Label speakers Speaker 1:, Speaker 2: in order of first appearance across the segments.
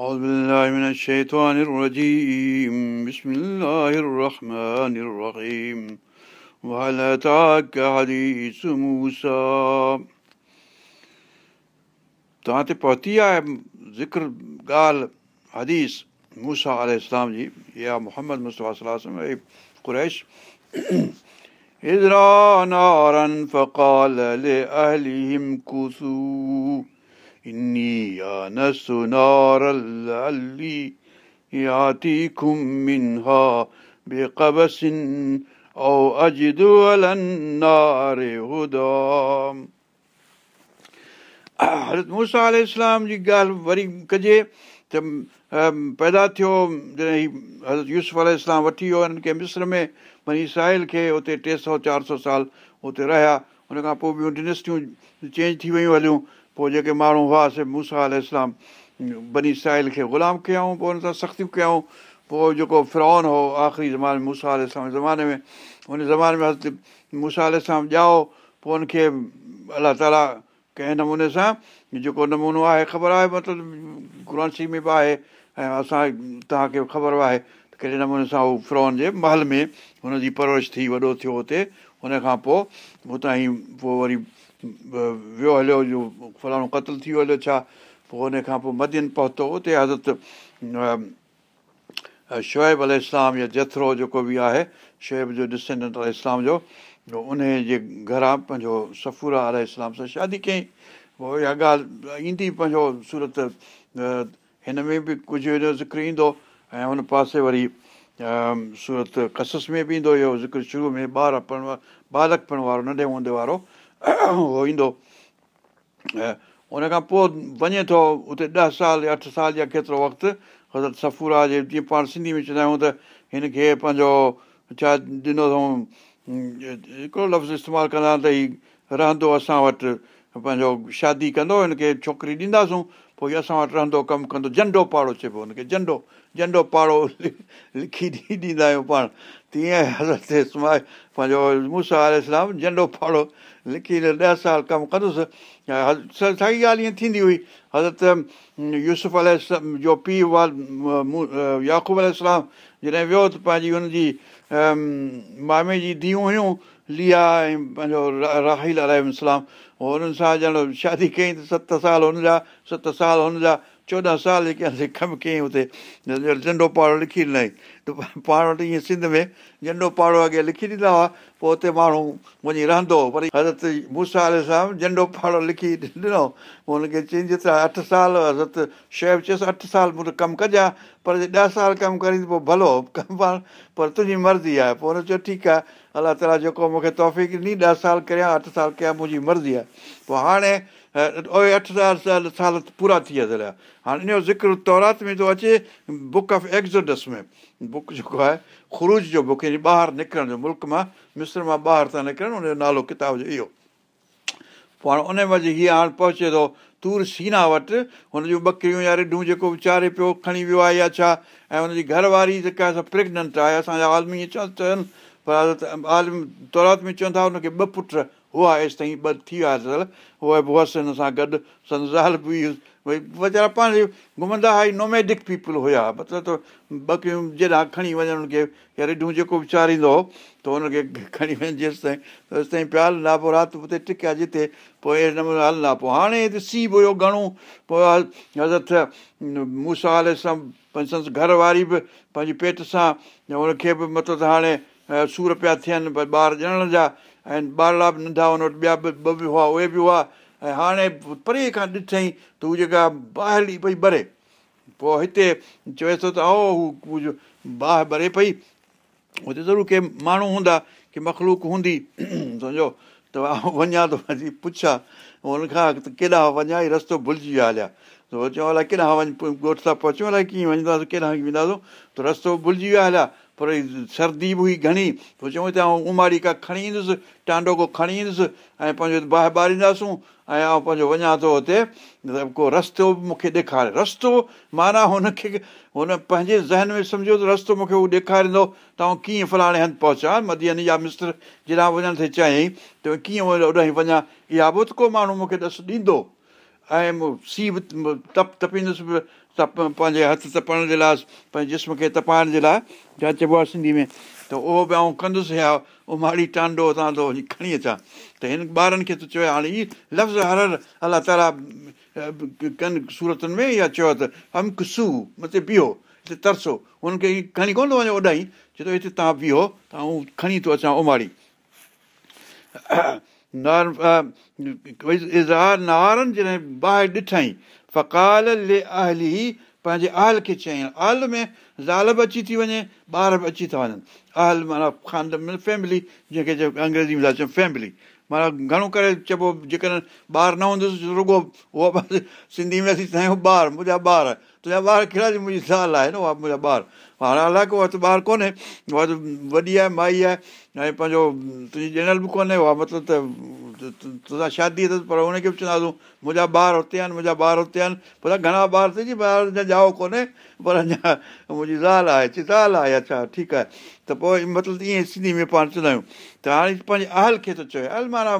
Speaker 1: أعوذ بالله من الشيطان الرجيم بسم الله الرحمن الرحيم وعلى تاك حديث موسى تاں تے پہنچی ہے آية، ذکر گال حدیث موسی السلام جی یا محمد مصطفی صلی اللہ علیہ وسلم قريش إذ رأى نارا فقال لاهلهم كثوا हरत मूषा इस्लाम जी ॻाल्हि वरी कजे त पैदा थियो जॾहिं हरत यूस आल इस्लाम वठी वियो हिननि खे मिस्र में वरी साहिल खे हुते टे सौ चारि सौ साल हुते रहिया हुन खां पोइ ॿियूं डिनेस्टियूं चेंज थी वियूं हलियूं पोइ जेके माण्हू हुआसीं मूसा अल इस्लाम बनी साहिल खे गुलाम कयऊं पोइ हुन सां सख़्तियूं कयाऊं पोइ जेको फ्रोन हो आख़िरी ज़माने मूसा अल इस्लाम जे ज़माने में हुन ज़माने में मूसा अल इस्लाम ॼाओ पोइ हुनखे अलाह ताला कंहिं नमूने सां जेको नमूनो आहे ख़बर आहे मतिलबु गुरान में बि आहे ऐं असां तव्हांखे ख़बर आहे त कहिड़े नमूने सां हू फ्रोन जे महल में हुनजी परवरिश थी वॾो थियो हुते हुन खां पोइ हुतां ई पोइ वरी वियो हलियो जो फलाणो क़तल थी वियो हलियो छा पोइ हुन खां पोइ मदीन पहुतो उते हज़रत शुएब अल इस्लाम या जेतिरो जेको बि आहे शुएब जो डिसेंडेंट अल इस्लाम जो उन जे घरां पंहिंजो सफ़ूरा अल इस्लाम सां शादी कयईं पोइ इहा ॻाल्हि ईंदी पंहिंजो सूरत हिन में बि कुझु अहिड़ो ज़िक्र ईंदो ऐं हुन पासे वरी सूरत कसस में बि ईंदो हुयो ज़िक्र शुरू में ॿार पढ़ण बालकपिण वारो नंढे हूंदे वारो उहो ईंदो ऐं उनखां पोइ वञे थो उते ॾह साल या अठ साल या केतिरो वक़्तु हज़रत सफ़ूरा जे जीअं पाण सिंधी में चवंदा आहियूं त हिनखे पंहिंजो छा ॾिनो अथऊं हिकिड़ो लफ़्ज़ इस्तेमालु कंदा त हीउ रहंदो असां वटि पंहिंजो शादी कंदो हिनखे छोकिरी ॾींदासूं पोइ असां वटि रहंदो कमु कंदो झंडो पाड़ो चइबो हुनखे झंडो झंडो पाड़ो लिखी ॾेई ॾींदा आहियूं पाण तीअं हज़रत इसमाए पंहिंजो मूसा आल इस्लाम झंडो पाड़ो लिखी ॾे ॾह साल कमु कंदुसि साईं ॻाल्हि ईअं थींदी हुई हज़रत यूसुफ़ अल जो पीउ वाल याक़ूब याक़ूबलाम जॾहिं वियो त पंहिंजी हुनजी मामे जी धीअ हुयूं लिया ऐं पंहिंजो राहिल अलाम उहो हुननि सां ॼण शादी कयईं त सत साल हुनजा सत साल हुनजा चोॾहं साल जेके असां कमु कयईं हुते झंडो पहाड़ो लिखी ॾिनई त पाण वटि ईअं सिंध में झंडो पहाड़ो अॻे लिखी ॾींदा हुआ पोइ हुते माण्हू वञी रहंदो हुओ वरी हज़रत मूसा वारे सां झंडो पहाड़ो लिखी ॾिनो पोइ हुनखे चईंदी जेतिरा अठ साल हज़रत शइ बि चएसि अठ साल मूं कमु कजा पर जे ॾह साल कमु करी पोइ भलो कमु पाण पर तुंहिंजी मर्ज़ी आहे पोइ हुन चयो ठीकु आहे अलाह ताला जेको मूंखे तोहफ़ ॾिनी ॾह साल कया अठ साल कयां मुंहिंजी मर्ज़ी आहे पोइ हाणे उहे अठ हज़ार साल साल पूरा थी वेंदल आहे हाणे इन जो ज़िक्रु तौरात में थो अचे बुक ऑफ एक्ज़िडस में बुक जेको आहे ख़ुरूज जो बुक यानी ॿाहिरि निकिरण जो मुल्क मां मिस्र मां ॿाहिरि था निकिरनि उनजो नालो किताब जो इहो पोइ हाणे उन उनमां हीअ हाणे पहुचे थो तूर सीना वटि हुन जूं ॿकरियूं या रिडियूं जेको वीचारे पियो खणी वियो आहे या छा ऐं हुनजी घरवारी जेका असां प्रेगनेंट आहे असांजा आलमी अथनि पर आलमी तौरात में चवनि था हुनखे ॿ पुट हुआ ताईं ॿ थी विया उहा बि हुअसि हिन सां गॾु संसाल बि भई वीचारा पाण घुमंदा हुआ नोमेडिक पीपल हुया मतिलबु ॿ के जेॾा खणी वञनि उनखे या रिढूं जेको वीचारींदो हुओ त हुनखे खणी वञे तेसि ताईं पिया हलंदा पोइ राति हुते टिकिया जिते पोइ अहिड़े नमूने हलंदा पोइ हाणे ॾिसी बि हुयो घणो पोइ हज़ार मूसां सां संस घर वारी बि पंहिंजे पेट सां हुनखे बि मतिलबु हाणे सूर पिया थियनि ॿार ॼणण जा ऐं ॿारड़ा बि नंढा हुन वटि ॿिया बि ॿ बि हुआ उहे बि हुआ ऐं हाणे परे खां ॾिठईं त हू जेका बाहि हली पई भरे पोइ हिते चए थो त ओ हू बाहि भरे पई हुते ज़रूरु के माण्हू हूंदा की मखलूक हूंदी सम्झो त वञा थो वञी पुछा हुनखां केॾा वञा ई रस्तो भुलिजी विया हलिया त चवां अलाए केॾांहुं वञ ॻोठ था पहुचूं अलाए कीअं वञंदासीं केॾांहुं वेंदासीं त रस्तो भुलिजी विया हलिया पर सर्दी बि हुई घणी पोइ चऊं त पिया उमारी का खणी ईंदुसि टांडो को खणी ईंदुसि ऐं पंहिंजो बाहि ॿारींदासूं ऐं आऊं पंहिंजो वञा थो हुते को रस्तो बि मूंखे ॾेखारे रस्तो माना हुनखे हुन पंहिंजे ज़हन में सम्झो त रस्तो मूंखे उहो ॾेखारींदो त आउं कीअं फलाणे हंधि पहुचा मदीन जा मिस्र जॾहिं वञण थी चाही त कीअं होॾां वञा इहा बि त को माण्हू मूंखे ॾिसु ॾींदो ऐं सीउ बि तप तपींदुसि तप पंहिंजे हथ तपण जे लाइ पंहिंजे जिस्म खे तपाइण जे लाइ छा चइबो आहे सिंधी में त उहो बि आऊं कंदुसि हीअ उमाड़ी टांडो तव्हां थो खणी अचां त हिन ॿारनि खे त चयो हाणे ई लफ़्ज़ हर हर अलाह ताला कनि सूरतनि में या चयो त हमक सू मथे बीहो हिते तरसो हुनखे खे खणी कोन थो वञे ओॾाईं चए थो हिते तव्हां बीहो त आऊं खणी थो अचां उमाड़ी नार नारनि जॾहिं बाहि ॾिठई फ़क़ाल ले अली पंहिंजे अहिल खे चयईं आल में ज़ाल बि अची थी वञे ॿार बि अची था वञनि आल माना खानद में फैमिली जंहिंखे अंग्रेजी में था चऊं फैमिली माना घणो करे चइबो जेकॾहिं ॿार न हूंदुसि रुॻो उहा सिंधी में असीं तव्हांजा ॿार मुंहिंजा ॿार तुंहिंजा ॿार कहिड़ा मुंहिंजी ज़ाल आहे न उहा मुंहिंजा ॿार हाणे अलाए को ॿारु कोन्हे उहा वॾी आहे माई आहे ऐं पंहिंजो तुंहिंजी ॼणल बि कोन्हे उहा मतिलबु त तुंहिंजा शादी अथसि पर हुनखे बि चवंदा तूं मुंहिंजा ॿार हुते आहिनि मुंहिंजा ॿार हुते आहिनि पर घणा ॿार त ॿार जाओ कोन्हे पर अञा मुंहिंजी ज़ाल आहे अची ज़ाल आहे अच्छा ठीकु आहे त पोइ मतिलबु ईअं सिंधी में पाण चवंदा आहियूं त हाणे पंहिंजे अहल खे थो चए अहल माना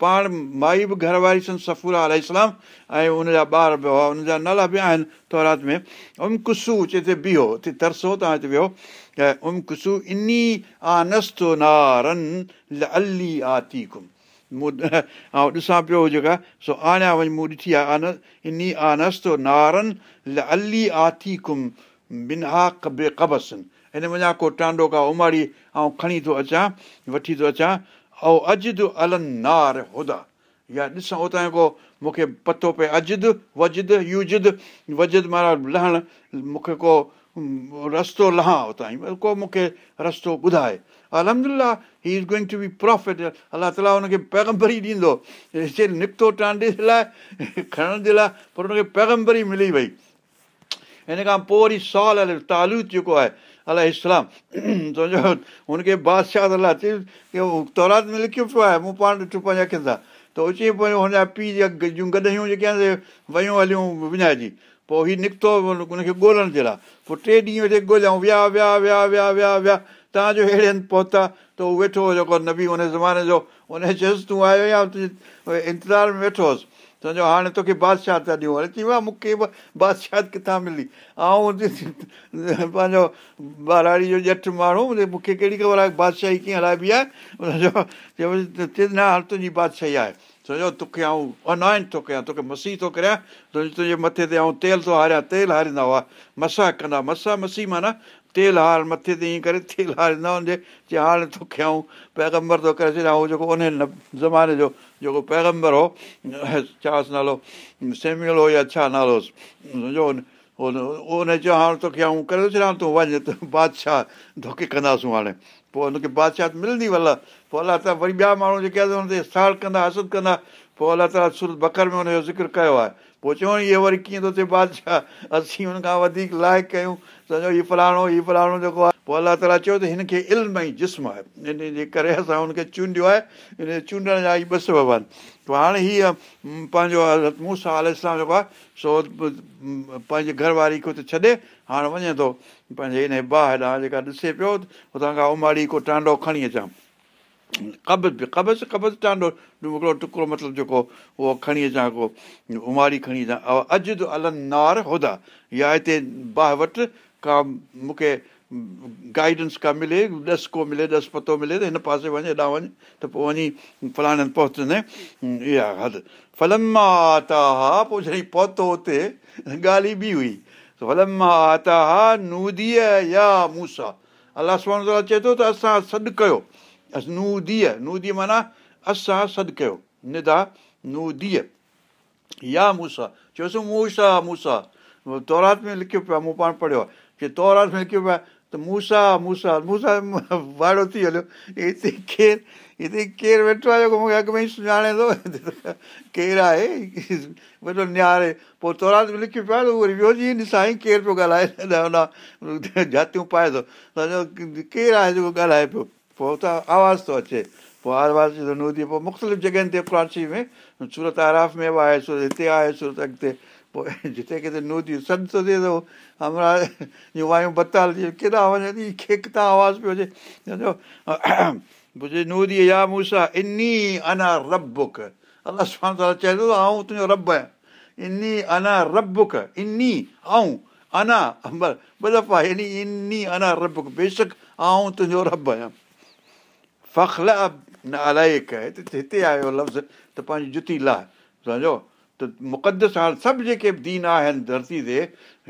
Speaker 1: पाण माई बि घरवारी सन सफ़ूरा अल इस्लाम ऐं उनजा ॿार बि हुआ उनजा नाला बि आहिनि थोरात में ओम कुसू चए ते बीहो हिते तरसो तव्हां हिते वियो ओम कुसु इन आनसी ऐं ॾिसां पियो जेका सो आणिया वञ मूं ॾिठी आहे आन आनस्तो नारन अली आती कुम कबे कबसन हिन वञा को टांडो का उमाड़ी ऐं खणी थो अचां वठी थो अचां ऐं हुदा या ॾिसां ॾिसूं को मूंखे पतो पए अजिद यू जिद वजिद माना लहण मूंखे को रस्तो लहां उतां ई को मूंखे रस्तो ॿुधाए अलहमिल्ला he is going to be prophet Allah ताला हुनखे पैगम्बरी ॾींदो हिते टांडे जे लाइ खणण जे लाइ पर हुनखे पैगम्बरी मिली वई हिन खां पोइ वरी सवाल तालु जेको आहे अलाए इस्लाम सम्झो हुनखे बादशाह अलाए के तौरात में लिखियो पियो आहे मूं पाण ॾिठो पंहिंजे अखियुनि सां त उहो चई पियो हुन पीउ जूं गॾियूं जेके आहिनि वयूं हलियूं विञाइजी पोइ हीउ निकितो हुनखे ॻोल्हण जे लाइ पोइ टे ॾींहं वेठे ॻोल्हियऊं विया विया विया विया विया विया तव्हांजो अहिड़े हंधि पहुता त उहो वेठो हुओ जेको नबी हुन ज़माने जो उन चयोसि तूं आयो या तुंहिंजे इंतज़ार में वेठो हुअसि सम्झो हाणे तोखे बादशाह था ॾियो हाणे चई वाह मूंखे बि बादशाह किथां मिली ऐं पंहिंजो ॿारड़ीअ जो ॼठ माण्हू मूंखे कहिड़ी ख़बर आहे बादशाही कीअं हलाइबी आहे हुनजो चए न हाणे तुंहिंजी बादशाही आहे सम्झो तोखे आऊं अनॉइंट थो कयां तोखे मसी थो करियां तुंहिंजे तुंहिंजे मथे ते आऊं तेल थो हारियां तेल हारींदा हुआ मसा कंदा मसा मसी माना तेल हार मथे ते ईअं करे तेल हारींदा उनजे चई हाणे तोखे आऊं पैगमर थो करे छॾियां उहो जेको उन ज़माने जो जेको पैगंबर हो छासि नालो सेम्यल हो या छा नालो सम्झो हुन चयो हाणे तोखे आऊं करे वे सघां थो वञे बादशाह धोके कंदासूं हाणे पोइ हुनखे बादशाह मिलंदी भला पोइ अलाह ताला वरी ॿिया माण्हू जेके हुन ते साड़ कंदा असुद कंदा पोइ अलाह ताला सु बकर में हुनजो ज़िक्र कयो आहे पोइ चवनि इहे वरी कीअं थो थिए बादशाह असीं हुन खां वधीक लाइक़ु कयूं सम्झो हीउ फलाणो हीउ फलाणो जेको आहे पोइ अलाह ताला चयो त हिनखे इल्म ऐं जिस्म आहे इन जे करे असां हुनखे चूंडियो आहे इन चूंडण जा ई बस बाबा आहिनि पोइ हाणे हीअ पंहिंजो हज़रत मूं आल इस्लाम जेको आहे सो पंहिंजे घरवारी खे कुते छॾे हाणे वञे थो पंहिंजे हिन भाउ हेॾां जेका ॾिसे पियो हुतां खां उमाड़ी को टांडो खणी अचां बि कबु कबज़ु चांडो हिकिड़ो टुकड़ो मतिलबु जेको उहो खणी अचां को उमारी खणी अचां अॼु त अलन नार होदा या हिते बाहि वटि का मूंखे गाइडेंस का मिले ॾस को मिले ॾस पतो मिले त हिन पासे वञे हेॾां वञ त पोइ वञी फलाणे हंधि पहुचंदे इहा हदि फलम हा पोइ जॾहिं पहुतो हुते ॻाल्हि ई ॿी हुई आता हा नूदीअ या मूसा अलाह चए थो त असां सॾु कयो नूदीअ नूदीअ माना असां सॾु कयो निदा नूदीअ या मूसा चयोसि मूसा मूसा तौरात में लिखियो पियो आहे मूं पाण पढ़ियो आहे तौरात में लिखियो पियो आहे त मूसा मूसा मूंसां वाइड़ो थी हलियो हिते केरु हिते केरु वेठो आहे जेको मूंखे अॻु में ई सुञाणे थो केरु आहे निहारे पोइ तौरात में लिखियो पियो आहे त वरी वियो जी साईं केरु पियो ॻाल्हाए जातियूं पाए थो केरु आहे जेको ॻाल्हाए पियो पोइ हुतां आवाज़ थो अचे पोइ आरवाज़ु थो नूदी पोइ मुख़्तलिफ़ जॻहियुनि ते फ्रांसी में सूरत आराफ़ में बि आयुसि हिते आयुसि अॻिते पोइ जिते किथे नूदी सॾु थिए थो वायूं बताल केॾा वञे थी खे आवाज़ु पियो अचे नूदीअ या मूंसां इन अञा रबुक अला चवंदो आऊं तुंहिंजो रब आहियां इनी अञा रबुक इनी ऐं अञा ॿ दफ़ा एॾी इनी अञा रबुक बेशक आऊं तुंहिंजो रबु आहियां फाखला न अलाइकु हिते आयो लफ़्ज़ त पंहिंजी जुती लाइ सम्झो त मुक़दस सां सभु जेके दीन आहिनि धरती ते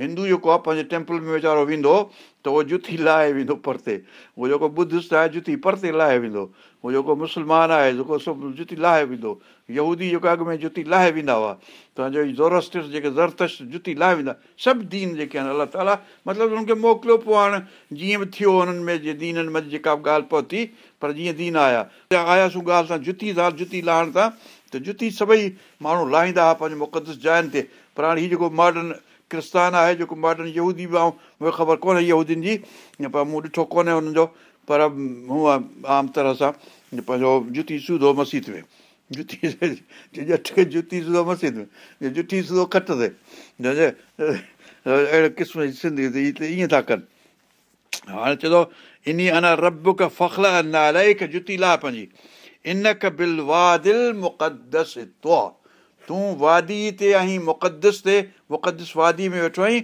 Speaker 1: हिंदू जेको आहे पंहिंजे टैंपल में वीचारो वेंदो त उहो जुथी लाहे वेंदो परते उहो जेको बुद्धिस्ट आहे जुथी परते लाहे वेंदो उहो जेको मुस्लमान आहे जेको सभु जुथी लाहे वेंदो यहूदी जेको अॻु में जुती लाहे वेंदा हुआ तव्हांजो ज़ोरस्त जेके ज़रतश जुती लाहे वेंदा सभु दीन जेके आहिनि अलाह ताला मतिलबु उन्हनि खे मोकिलियो पोइ हाणे जीअं बि थियो हुननि में जीअं दीननि में जेका बि ॻाल्हि पहुती पर जीअं दीन आया आहियासीं ॻाल्हि सां जुती सां जुती लाहिण सां जुती सभई माण्हू लाहींदा हुआ पंहिंजे मुक़दस जाइनि ते पर हाणे हीउ जेको मॉडन क्रिस्तान आहे जेको मॉडन यूदी बि ऐं मूंखे ख़बर कोन्हे यहूदियुनि जी पर मूं ॾिठो कोन्हे हुननि जो पर हूअ आम तरह सां पंहिंजो जुती सूधो मसीज में जुती जुती सूधो मसीद में जुठी सूधो खट ते अहिड़े क़िस्म जी सिंधी ईअं था कनि हाणे चवंदो इन अञा रबक फखला न अलाए जुती ला पंहिंजी इनक बिल वादिल मुक़दस तूं वादी ते आहीं मुक़दस ते मुक़दस वादी में वेठो आहीं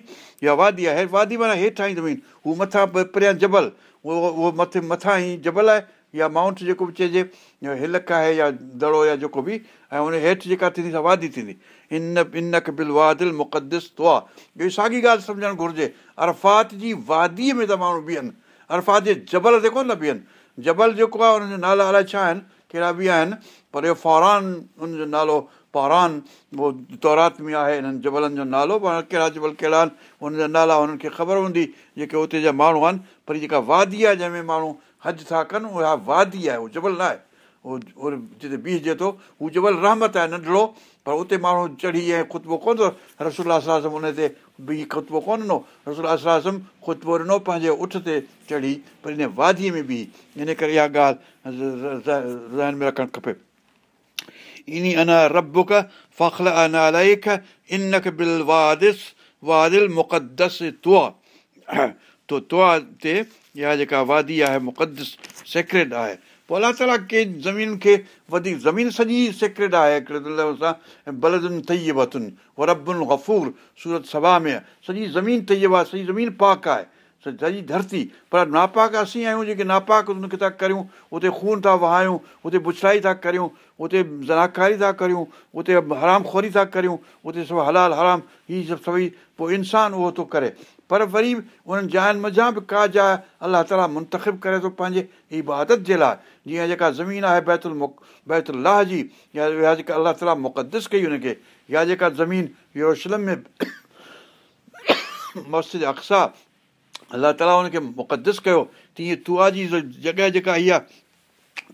Speaker 1: या वादी आहे वादी माना हेठि आई ताईं हू मथां परियां जबल उहो उहो मथे मथां ई जबल आहे या माउंट जेको बि चइजे हिलक आहे या दड़ो या जेको बि ऐं उन हेठि जेका थींदी असां वादी थींदी इन इनक बिल वादिल मुक़दस तुआ इहो साॻी ॻाल्हि सम्झणु घुरिजे अरफ़ात जी वादीअ में त माण्हू बीहनि अरफ़ात जे जबल जेको न बीहनि जबल जेको आहे हुनजो नाला अलाए छा आहिनि कहिड़ा बि आहिनि पर इहो फ़ौहरान उनजो नालो उहो तौरात में आहे हिननि जबलनि जो नालो पर कहिड़ा जबल कहिड़ा आहिनि हुन नाला हुननि खे ख़बर हूंदी जेके उते जा माण्हू आहिनि पर जेका वादी आहे जंहिंमें माण्हू हज था कनि उहा वादी आहे उहो जबल न आहे उहो जिते बिहजे थो हू जबल रहमत आहे नंढिड़ो पर उते माण्हू चढ़ी ऐं ख़ुतबो कोन अथसि रसोल्ला उन ते बि ख़ुतबो कोन ॾिनो रसोल्ला सम ख़ुतबो ॾिनो पंहिंजे उठ ते चढ़ी पर इन वादीअ में बि इन करे इहा ॻाल्हि ज़हन में रखणु खपे इन अञा रबुक फ़खला लेख इन वादिस वादिल मुक़दस तुआ तो तुआ ते इहा जेका वादी आहे मुक़दस सेक्रेड आहे पोइ अलाह ताल कंहिं ज़मीन खे वधीक ज़मीन सॼी सेक्रेड आहे हिकिड़े सां बलदुनि ठही वथियुनि गफ़ूर सूरत सभा में सॼी ज़मीन ठही आहे सॼी ज़मीन पाक आहे सॼी धरती पर नापाक असीं आहियूं जेके नापाक उनखे था करियूं उते खून था वहायूं उते बुछलाई था करियूं उते ज़नाकारी था करियूं उते हरामखोरी था करियूं उते सभु हलाल हराम हीअ सभु सभई पोइ इंसानु उहो थो करे पर वरी उन्हनि जाइनि मज़ा बि का जाइ अलाह ताला मुंतखिब करे थो पंहिंजे ईबादत जे लाइ जीअं जेका ज़मीन आहे बैतुल मुक बैतु लाह जी या जेका अलाह ताला मुक़दस कई हुनखे या जेका ज़मीन यरूशलम में मस्जिद अक्सा अलाह ताला हुनखे मुक़दस कयो तीअं तूआ जी जॻहि जेका इहा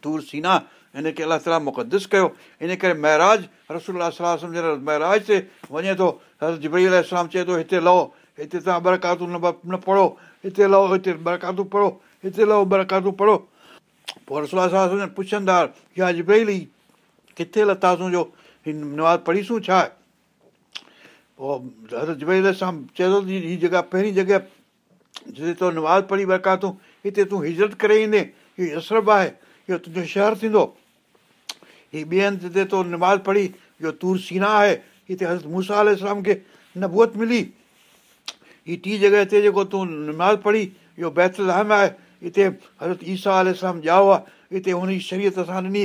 Speaker 1: तूर सीना हिनखे अलाह ताला मुक़दस कयो इन करे महराज सलाहु जे महराज ते वञे थो हर अलाम चए थो हिते लहो हिते तव्हां बरकातू न पढ़ो हिते लहो हिते बरकातू पढ़ो हिते लहो बरकातू पढ़ो पोइ रसूल सल पुछंदा या जिबरई अली किथे लता तूं जो नवाज़ पढ़ीसूं छा आहे उहो हर जिबरी चए थो हीअ जॻह पहिरीं जॻह जिते तो नमाज़ पढ़ी बरकातू हिते तूं हिजरत करे ईंदे हीउ यसरब आहे इहो तुंहिंजो शहरु थींदो हीउ ॿिए हंधि जिते तो नमाज़ पढ़ी इहो तूर सीना आहे हिते हज़रत मूसा आल खे नबूअत मिली हीअ टी जॻह ते जेको तूं निमाज़ पढ़ी इहो बैतल अहम आहे हिते हज़रत ईसा आल सलाम जाउ आहे हिते हुनजी शरीयत असां ॾिनी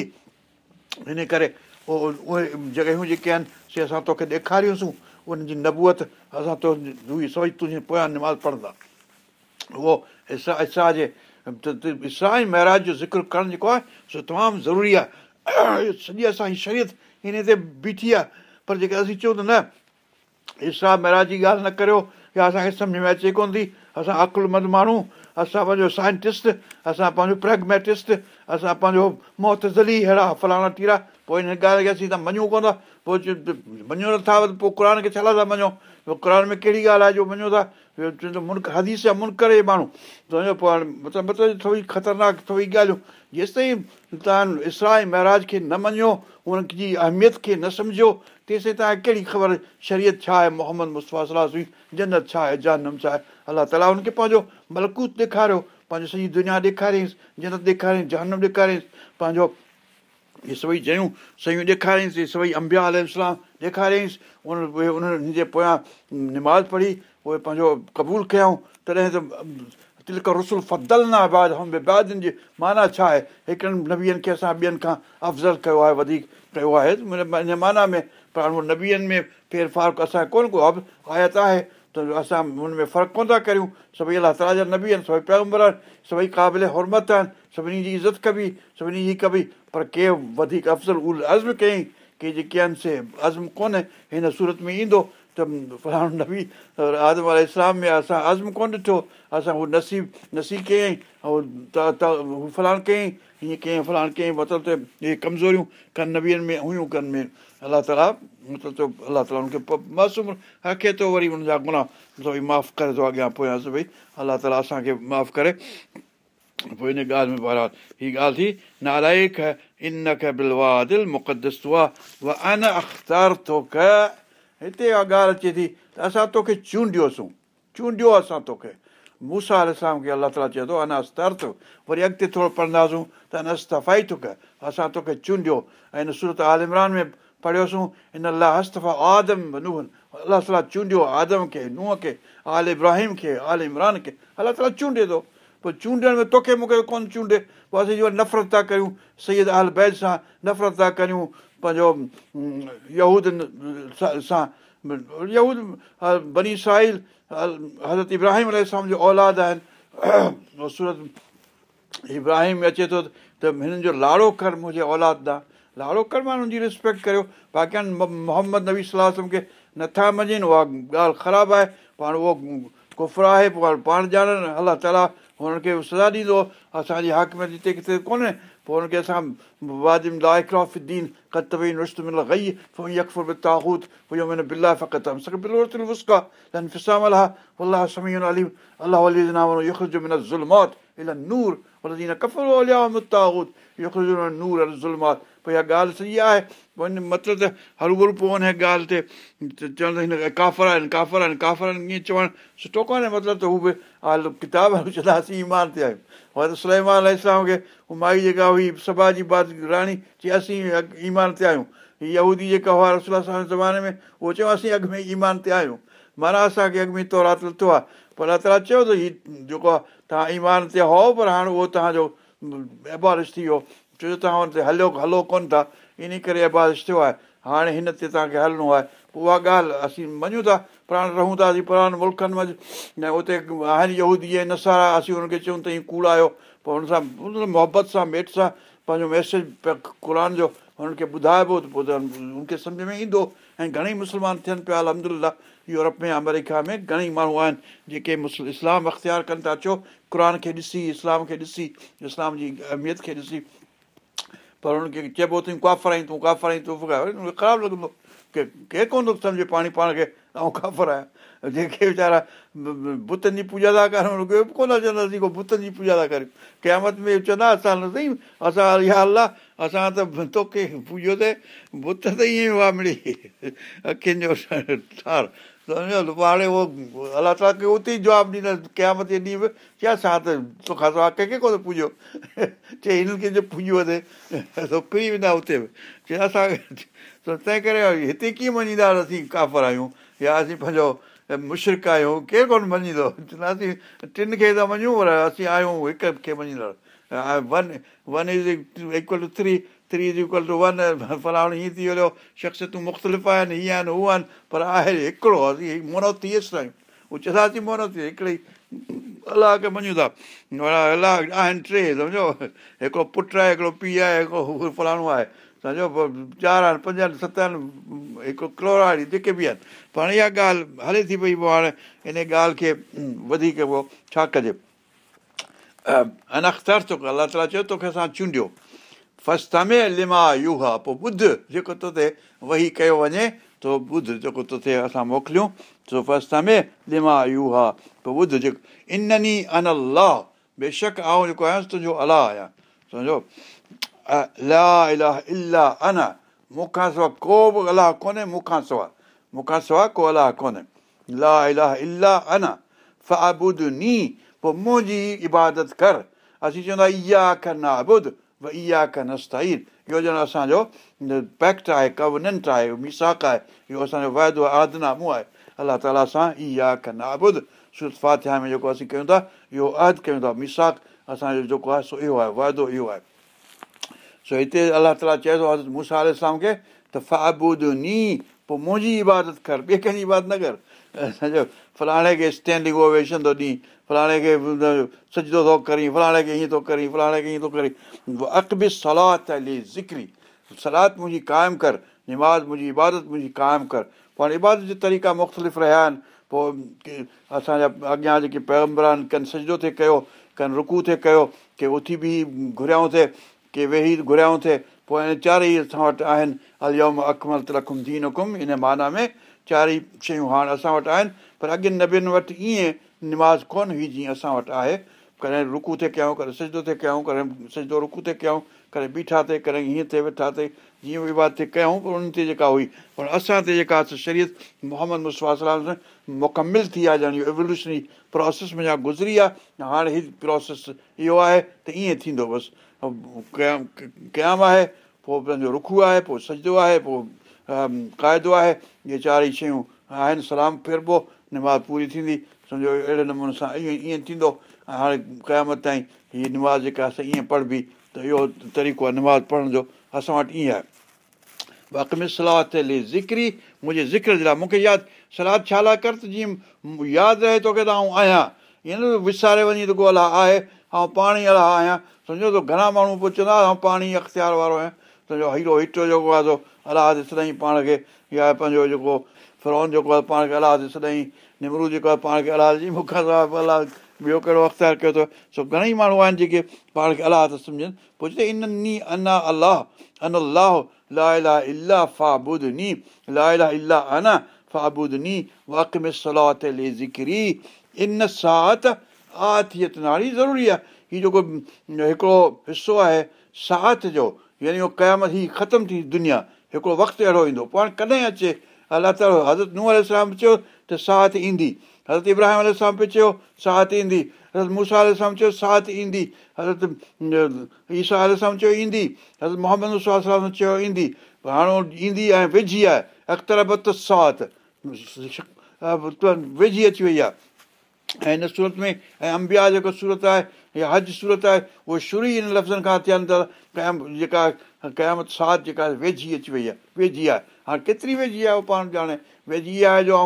Speaker 1: हिन करे उहो उहे जॻहियूं जेके आहिनि से असां तोखे ॾेखारियूंसूं उन जी नबूअत असां तो ई पोयां निमाज़ पढ़ंदा उहो इर्षा इर्षा जे इर्षा ऐं महाराज जो ज़िक्र करणु जेको आहे सो तमामु ज़रूरी आहे सॼी असांजी शरीयत हिन ते बीठी आहे पर जेके असीं चऊं त न इर्षा महाराज जी ॻाल्हि न करियो या असांखे सम्झ में अचे कोन थी असां अकुलमंद माण्हू असां पंहिंजो साइंटिस्ट असां पंहिंजो प्रेगमेटिस्ट असां पंहिंजो मोहतज़ली अहिड़ा फलाणा टीरा पोइ हिन ॻाल्हि खे असीं त मञूं कोन था पोइ मञूं नथा पोइ क़ुर खे छा था मञूं मुक़रान में कहिड़ी ॻाल्हि आहे जो मञो था चवंदो मुर्नक हदीस जा मुन्कर माण्हू त वञो पोइ हाणे मतिलबु मतिलबु थोरी ख़तरनाक थोरी ॻाल्हियूं जेसिताईं तव्हां इसरा ऐं महाराज खे न मञियो हुन जी अहमियत खे न सम्झो तेसि ताईं तव्हांखे कहिड़ी ख़बर शरीयत छा आहे मोहम्मद मुसफ़ा सुई जनत छा आहे जानम छा आहे अलाह ताला हुनखे पंहिंजो मलकूत ॾेखारियो पंहिंजो सॼी दुनिया ॾेखारियईंसि जनत ॾेखारियईंसि जानम ॾेखारियईंसि पंहिंजो इहे सभई जयूं शयूं ॾेखारियईंसि इहे सभई अंबिया आल ॾेखारियईंसि उन उहे उन्हनि जे पोयां निमाज़ पढ़ी उहे पंहिंजो क़बूलु कयऊं तॾहिं त तिलक रुसुल फतदल न बाज़मनि जी माना छा आहे हिकिड़नि नबीअनि खे असां ॿियनि खां अफ़ज़ल कयो आहे वधीक कयो आहे हिन माना में पर उहो नबीअनि में फेर फ़ारक असां कोन्ह को आयत आहे त असां हुन में फ़र्क़ु कोन था करियूं सभई अलाह ताला जा नबी आहिनि सभई पैगम्बर आहिनि सभई क़ाबिल हुरमत आहिनि सभिनी जी इज़त कबी सभिनी जी कबी पर के वधीक अफ़ज़ल उल अज़म कयईं की जेके आहिनि से अज़म कोन्हे हिन सूरत में ईंदो त फलाणो नबी आदम आज़म इस्लाम में असां अज़मु कोन ॾिठो असां हू नसीब नसीब कयईं ऐं त त हू फलाण कयईं हीअं कयईं फलाण कयईं मतिलबु त इहे कमज़ोरियूं कनि नबीअनि में हुयूं कनि में अलाह ताला मतिलबु त अलाह ताला हुनखे मासूम रखे थो वरी हुन जा गुणा माफ़ु करे थो अॻियां पोयांसि भई अलाह ताला असांखे माफ़ु करे पोइ हिन ॻाल्हि में बारात हीअ ॻाल्हि थी नालाइक इनखे बिलवा दिल मुस्तर हिते इहा ॻाल्हि अचे थी त असां तोखे चूंडियोसीं चूंडियो असां तोखे मूसा खे अल्ला ताला चए थो अञा अस्तर तु वरी अॻिते थोरो पढ़ंदासीं तफ़ा ई तो असां तोखे चूंडियो ऐं इन सूरत आलि इमरान में पढ़ियोसूं हिन लाइफा आदम नुंहन अलाह ताला चूंडियो आदम खे नुंहं खे आलि इब्राहिम खे आलि इमरान खे अलाह ताला चूंडियो पोइ चूंडण में तोखे मूंखे कोन चूंडे पोइ असीं इहो नफ़रत था करियूं सैद अल बैद सां नफ़रत था करियूं पंहिंजो यहूद सां यहूद बनी साहिल हज़रत इब्राहिम अल जो औलाद आहिनि सूरत इब्राहिम अचे थो त हिननि जो लाड़ो कर मुंहिंजे औलाद ॾांहुं लाड़ो कर मां हुननि जी रिस्पेक्ट करियो बाक़ी हाणे मोहम्मद नबी सलाहु खे नथा मञनि उहा ॻाल्हि ख़राबु आहे पाण उहो कुफर आहे पोइ पाण ॼाणनि अलाह ताला पोइ हुननि सज़ा ॾींदो असांजी हक़ हिते किथे कोन्हे पोइ हुनखे असां वाजिम लाइक्राफ़ दीन कतबई नुश्तमिल गई यकफ़ुर बि ताहूत हुयो मैंने बिला फ़क़त बिलवरतुल अलाह समीन अलीम अलाह अली नाम जो मिन ज़ुल्मात इला नूर वलदीन कफ़र अलिया मुताहूत जो नूर अल ज़ुल्मात पोइ इहा ॻाल्हि सही आहे वञ मतिलबु त हरूभरू पोइ वञी ॻाल्हि ते त हिन काफ़र आहिनि काफ़र आहिनि काफ़र आहिनि ईअं चवणु सुठो कोन्हे मतिलबु त हू बि हल किताब हलूं चवंदा असीं ईमान ते आहियूं वरी त सलेमान इस्लाम खे हू माई जेका हुई सभा जी बाज राणी चई असीं ईमान ते आहियूं हीअ उहा जेका हुआ रसल ज़माने में उहो चयो असीं अॻु में ईमान ते आहियूं माना असांखे अॻु में तौरात लथो आहे पर अतरा चयो त हीउ जेको आहे तव्हां ईमान ते हो पर हाणे उहो तव्हांजो एबारिश थी वियो छो जो तव्हां हुन ते हलियो हलो कोन्ह था इन करे अबादश थियो आहे हाणे हिन ते तव्हांखे हलणो आहे पोइ उहा ॻाल्हि असीं मञूं था पुराण रहूं था असीं पुराणनि मुल्कनि मां उते आहिनि इहूदीअ ऐं नसारा असीं हुनखे चऊं त हीअं कूड़ आयो पोइ हुन सां मुहबत सां मेट सां पंहिंजो मैसेज क़ुर जो हुननि खे ॿुधाइबो त पोइ त हुनखे सम्झि में ईंदो ऐं घणेई मुस्लमान थियनि पिया अलहमदिल्ला यूरोप में अमेरिका में घणेई माण्हू आहिनि जेके मुस्ल इस्लाम अख़्तियार कनि था अचो क़ुर खे ॾिसी इस्लाम खे ॾिसी इस्लाम जी अहमियत खे ॾिसी पर हुनखे चइबो अथई काफ़र आहीं तूं काफ़र आहीं तूं फिगाए वरी हुनखे ख़राबु लॻंदो की केरु कोन थो सम्झे पाणी पाण खे ऐं काफ़र आहियां जेके वीचारा बुतनि जी पूॼा था करनि हुनखे बि कोन था चवंदासीं को बुतनि जी पूॼा था करियूं क़यामत में चवंदा असां न साईं असां इहा अलाह असां त तोखे पूॼियो त बुत त ईअं वापिड़े अखियुनि जो हाणे उहो अलाह ताला खे उते ई जवाबु क़यामत जे ॾींहुं बि छा छा त कंहिं कंहिंखे कोन पुॼो चए हिननि खे जो पुॼियो वेंदा उते बि चई असां तंहिं करे हिते कीअं मञींदा असीं काफ़र आहियूं या असीं पंहिंजो मुशरिक़ आहियूं केरु कोन मञींदो चवंदा असीं टिनि खे त मञूं पर असीं आहियूं हिक खे मञीदा one one is equal to three three is equal to one फलाणो हीअं थी वियो शख़्सियतूं मुख़्तलिफ़ आहिनि हीअं आहिनि हूअ आहिनि पर आहे हिकिड़ो मोरो थी वसि ताईं हू चवंदा थी मोरौती हिकिड़े अलाह खे मञूं था अलाह आहिनि टे सम्झो हिकिड़ो पुटु आहे हिकिड़ो पीउ आहे हिकिड़ो फलाणो आहे सम्झो चारि आहिनि पंज आहिनि सत आहिनि हिकु क्लोराड़ी जेके बि आहिनि पर हाणे इहा ॻाल्हि हले थी पई पोइ हाणे इन ॻाल्हि खे वधीक पोइ छा कजे अनाखर तोखे अलाह ताला चयो तोखे असां चूंडियो फस में लिमा पोइ ॿुध जेको तोते वही कयो वञे थो ॿुध जेको तो थे असां मोकिलियूं तो फस में बेशक आऊं जेको आहियां तुंहिंजो अलाह आहियां ला अलाह कोन्हे मूंखां सिवाय मूंखां सवाइ को अलाह कोन्हे मुंहिंजी इबादत कर असीं चवंदा इहा का नस्ताईर इहो ॼण असांजो पैक्ट आहे कव निंट आहे इहो मिसाक आहे इहो असांजो वाइदो आहे आदना अदनामो आहे अलाह ताला सां इहा का नाबुद आबुध सु में जेको असीं कयूं था इहो अदि कयूं था मिसाक असांजो जेको आहे सो इहो आहे वाइदो इहो आहे सो हिते अलाह ताला चए थो इस्लाम खे त फा नी पोइ मुंहिंजी इबादत कर ॿिए कंहिंजी इबादत न कर फलाणे खे स्टैंडिंग ओवेशन थो ॾींहुं फलाणे खे सजदो थो करीं फलाणे खे ईअं थो करीं फलाणे खे ईअं थो करीं अक बि सलाद हली ज़िकिरी सलाद मुंहिंजी क़ाइमु कर निमाज़ मुंहिंजी इबादत मुंहिंजी क़ाइमु कर पोइ इबादत जा तरीक़ा मुख़्तलिफ़ रहिया आहिनि पोइ असांजा अॻियां जेके पैगंबर आहिनि कनि सिजदो थिए कयो कनि रुकू थिए कयो के उथी बि घुरियाऊं थिए के वेही घुरियाऊं थिए पोइ हिन चारई असां वटि आहिनि अजयम अकमल तलखुम दीन हुकुम इन माना में चार ई शयूं हाणे असां वटि आहिनि पर अॻे नबियुनि वटि ईअं निमाज़ कोन हुई जीअं असां वटि आहे कॾहिं रुकू थिए कयूं कॾहिं सजदो थिए कयूं कॾहिं सजदो रुकू थिए कयूं कॾहिं बीठा थिए कॾहिं हीअं थिए वेठा थिए जीअं विवाद ते कयूं पर उन्हनि ते जेका हुई पर असां ते जेका शरीत मोहम्मद मुसवा सां मुकमिल थी आहे ॼण इहो एवोल्यूशनरी प्रोसेस मुंहिंजा गुज़री आहे हाणे हीउ प्रोसेस इहो आहे त ईअं थींदो बसि क़याम क़यामु आहे पोइ पंहिंजो रुखू आहे पोइ सजदो आहे पोइ क़ाइदो आहे इहे चारि ई शयूं आहिनि सलाम फिरबो निमाज़ पूरी थींदी सम्झो अहिड़े नमूने सां ईअं ईअं थींदो ऐं हाणे क़यामत ताईं हीअ निमाज़ जेका असां ईअं पढ़बी त इहो तरीक़ो आहे निमाज़ पढ़ण जो असां वटि ईअं आहे बाक़ी में सलाद थियल ज़िकिरी मुंहिंजे ज़िक्र जे लाइ मूंखे यादि सलाद छा लाइ कर त जीअं यादि रहे तोखे त आऊं आहियां ईअं न विसारे वञी त को अलाह आहे ऐं पाणी अलाह आहियां सम्झो त घणा माण्हू पुछंदा ऐं पाणी अख़्तियार वारो आहियां सम्झो हीरो हिटो जेको आहे अलाह ते सदाईं पाण खे या पंहिंजो जेको फिरोन जेको आहे पाण खे अलाह सदाईं निमरू जेको आहे पाण खे अलाह जी मुखार अलाह ॿियो कहिड़ो अख़्तियार कयो अथव सो घणेई माण्हू आहिनि जेके पाण खे अलाह त सम्झनि इन नी अना अलाह अन अलाह ला ला इलाह फाबुद नी ला ला इलाह अना फाबुद नी वाक में सलाह इन सात आथियत नाड़ी ज़रूरी आहे हीउ जेको हिकिड़ो हिसो आहे साथ जो यानी उहो क़यामत ई ख़तमु थी दुनिया हिकिड़ो वक़्तु अहिड़ो ईंदो पाण कॾहिं अचे अलाह ताल हज़रत नूह आलाम बि चयो त साथ ईंदी हज़रत इब्राहिम आले साल बि चयो साथ ईंदी हज़रत मूसा आले सां चयो साथ ईंदी हज़रत ईसा आले सां चयो ईंदी हज़रत मोहम्मद चयो ईंदी हाणे ईंदी ऐं वेझी आहे अख़्तर बत साथ वेझी अची वई आहे ऐं हिन सूरत में ऐं अंबिया जेको सूरत आहे इहा हज सूरत आहे उहो शुरू ई हिन लफ़्ज़नि खां थियनि था क़याम जेका क़यामत साद जेका वेझी अची वई आहे वेझी आहे हाणे केतिरी वेझी आहे उहो पाण ॼाणे वेझी आहे जो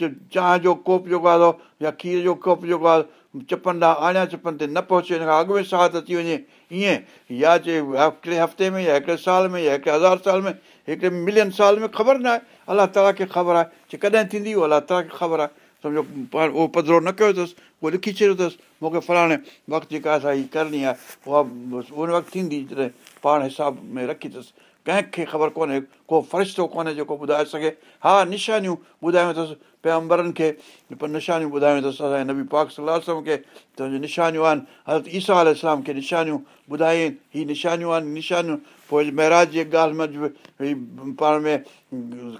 Speaker 1: ऐं चांहि जो कोप जेको आहे या खीर जो कोप जेको आहे चपनि ॾांहुं आणिया चपनि ते न पहुचे हिन खां अॻु में साथ अची वञे ईअं या चए हिकिड़े हफ़्ते में या हिकिड़े साल में या हिकिड़े हज़ार साल में हिकिड़े मिलियन साल में ख़बर न आहे अलाह ताला खे ख़बर आहे जे कॾहिं थींदी उहो अलाह ताला खे ख़बर आहे सम्झो पाण उहो पधिरो न कयो अथसि उहो लिखी छॾियो अथसि मूंखे फलाणे वक़्तु जेका असांखे करणी आहे उहा उन वक़्तु थींदी जॾहिं पाण हिसाब में रखी अथसि कंहिंखे ख़बर कोन्हे को फ़रिश्तो कोन्हे जेको ॿुधाए सघे हा निशानियूं ॿुधायूं अथसि पिया अंबरनि खे निशानियूं ॿुधायूं अथसि असांजे नबी पाक सलाहु खे त निशानियूं आहिनि हर ईसा अलाम खे निशानियूं ॿुधाई हीअ निशानियूं आहिनि निशानियूं पोइ महिराज जी ॻाल्हि में पाण में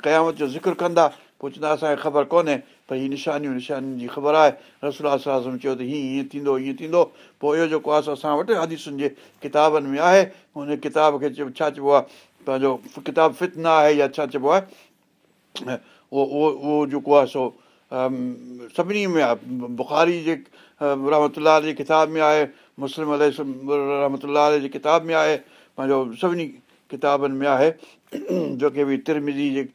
Speaker 1: क़यामत जो ज़िक्र कंदा पोइ चवंदा असांखे ख़बर कोन्हे त हीअ निशानियूं निशानियुनि जी ख़बर आहे रसोल सलाहु चयो त हीअं हीअं थींदो ईअं थींदो पोइ इहो जेको आहे असां वटि आदीसुनि जे किताबनि में आहे हुन किताब खे चइबो छा चइबो आहे पंहिंजो किताबु फितना आहे या छा चइबो आहे उहो उहो उहो जेको आहे सो सभिनी में आहे बुख़ारी जे रहमत जी किताब में आहे मुस्लिम अल रहमत जे किताब में आहे पंहिंजो सभिनी किताबनि में आहे जो की भई तिरमिजी जे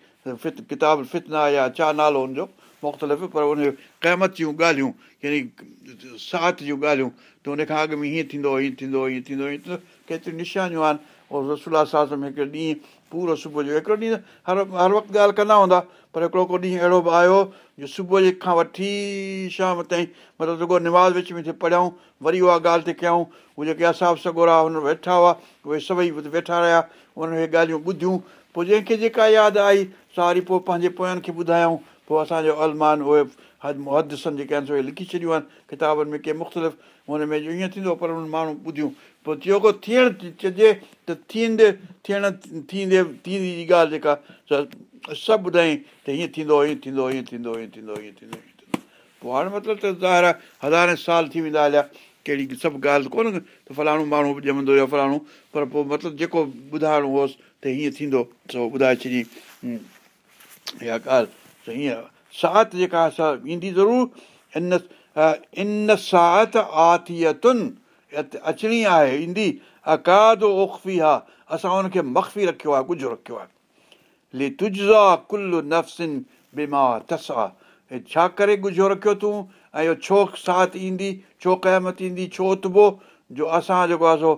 Speaker 1: फित किताबु फ़ित नाहे या छा नालो हुनजो मुख़्तलिफ़ पर उन क़यामत जूं ॻाल्हियूं यानी साथ जूं ॻाल्हियूं त हुन खां अॻु में हीअं थींदो हीअं थींदो हीअं थींदो हीअं थींदो केतिरियूं निशानियूं आहिनि और रसोल्ला सास में हिकु ॾींहुं पूरो सुबुह जो हिकिड़ो ॾींहुं हर हर वक़्तु ॻाल्हि कंदा हूंदा पर हिकिड़ो को ॾींहुं अहिड़ो बि आयो जो सुबुह जे खां वठी शाम ताईं मतिलबु रुॻो निमाज़ विच में थी पढ़ियऊं वरी उहा ॻाल्हि ते कयूं उहे जेके असां सगोरा हुन वेठा हुआ उहे सभई वेठा रहिया उन्हनि इहे ॻाल्हियूं ॿुधियूं पोइ जंहिंखे जेका यादि आई सरी पोइ पंहिंजे पोयनि खे ॿुधायूं पोइ असांजो अलमान उहे हद मुहदसनि जेके आहिनि उहे लिखी छॾियूं आहिनि किताबनि में के मुख़्तलिफ़ हुन में ईअं थींदो पर उन माण्हू ॿुधियूं पोइ थियो को थियणु चइजे त थींदे थियण थींदे थींदी ॻाल्हि जेका सभु ॿुधाईं त हीअं थींदो ईअं थींदो ईअं थींदो ईअं थींदो ईअं थींदो ईअं थींदो पोइ हाणे मतिलबु त ज़ाहिर आहे हज़ारे साल थी वेंदा हलिया कहिड़ी सभु ॻाल्हि कोन त फलाणो माण्हू ॼमंदो या फलाणो पर पोइ मतिलबु जेको ॿुधाइणो होसि त हीअं थींदो सो ॿुधाए छॾी इहा ॻाल्हि त हीअं साथ जेका असां ईंदी ज़रूरु इन इन साथ आतियतुनि अचणी आहे ईंदी अकादो असां हुनखे मखफ़ी रखियो आहे कुझु रखियो आहे ले तुजा कुल नफ़्सिन बीमा नफ़ा आहे छा करे गुझो रखियो तूं ऐं इहो छो साथ ईंदी छो क़यामत ईंदी छो उतो जो असां जेको आहे सो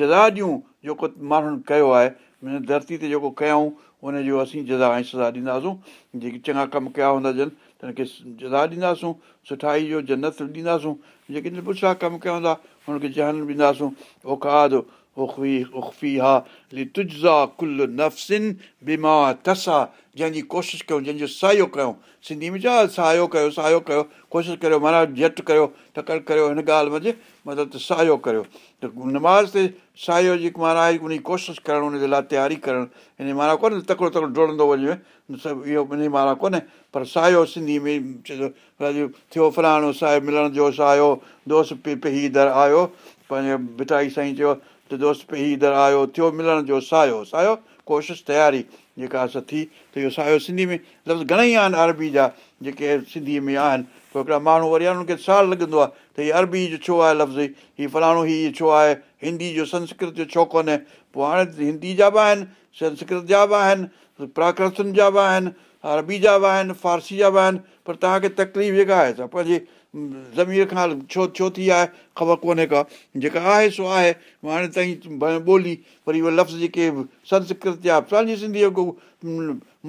Speaker 1: जदा जेको माण्हुनि कयो आहे धरती ते जेको कयूं उनजो असीं जज़ा ऐं सज़ा ॾींदासूं जेके चङा कम कया हूंदा जन त जज़ा ॾींदासूं सुठाई जो जनत ॾींदासूं जेके न कम कया हूंदा हुनखे ज़हन ॾींदासूं ओखाद बीमा तसा जंहिंजी कोशिशि कयूं जंहिंजो सायो कयूं सिंधी में छा सायो कयो सायो कयो कोशिशि करियो माना झटि कयो तकड़ि करियो हिन ॻाल्हि मंझि मतिलबु त सायो करियो त नमाज़ ते सायो जेको हिक माना उन जी कोशिशि करणु उनजे लाइ तयारी करणु हिन माना कोन्हे तकिड़ो तकिड़ो डोड़ंदो वञे सभु इहो इन माना कोन्हे पर सायो सिंधी में चइजो थियो फलाणो सायो मिलण जो सायो दोस्त पी पीउ दर आयो पंहिंजे बिटाई साईं चयो त दोस्ती हीउ इधर आयो थियो मिलण जो सायो सायो कोशिशि तयारी जेका असां थी त इहो सायो सिंधी में लफ़्ज़ घणेई आहिनि अरबी जा जेके सिंधीअ में आहिनि पोइ हिकिड़ा माण्हू वरी उन्हनि खे साल लॻंदो आहे त हीअ अरबी जो छो आहे लफ़्ज़ हीअ फलाणो हीअ छो आहे हिंदी जो संस्कृत जो छो कोन्हे पोइ हाणे हिंदी जा बि आहिनि संस्कृत जा बि आहिनि प्राकृतनि जा बि आहिनि अरबी जा बि आहिनि फारसी जा बि आहिनि पर तव्हांखे तकलीफ़ जेका आहे असां पंहिंजी ज़मीर खां छो छो थी आहे ख़बर कोन्हे का जेका आहे सो आहे हाणे ताईं ॿोली वरी उहे लफ़्ज़ जेके संस्कृत जा पंहिंजी सिंधी जेको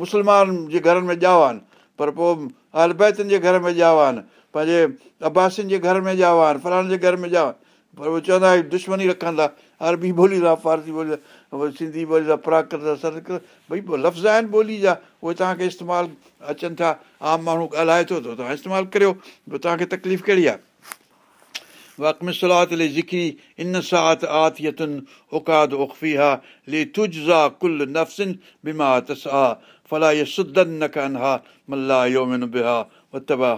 Speaker 1: मुस्लमान जे घरनि में ॼावा आहिनि पर पोइ अलबैतियुनि जे घर में ॼावा आहिनि पंहिंजे अब्बासनि जे घर में ॼावा आहिनि फलाणनि जे घर में ॼावा आहिनि पर उहे चवंदा दुश्मनी रखंदा अरबी ॿोली रह फारसी ॿोली सिंधी ॿोली जा प्राकृत भई लफ़्ज़ आहिनि ॿोली जा उहे तव्हांखे इस्तेमालु अचनि था आम माण्हू ॻाल्हाए थो तव्हां इस्तेमालु करियो तव्हांखे तकलीफ़ कहिड़ी आहे वाकमि सलात ले ज़िकी इन सात आतुनि उकफी हा ले तुजल नफ़ां इहे सुधनि न कनि हा मला इहो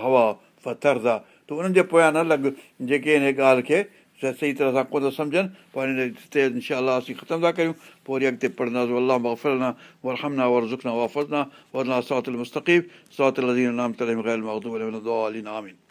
Speaker 1: हवा त उन्हनि जे पोयां न लॻ जेके हिन ॻाल्हि खे त सही तरह सां कोन सम्झनि पर हिन ते इनशा असीं ख़तमु था कयूं पोइ वरी अॻिते पढ़ंदासीं अलाह वाफ़ला वर हमना वर ज़ुख़ना वाफ़ज़ना वरना सरातक़ीफ़ सरती आमीन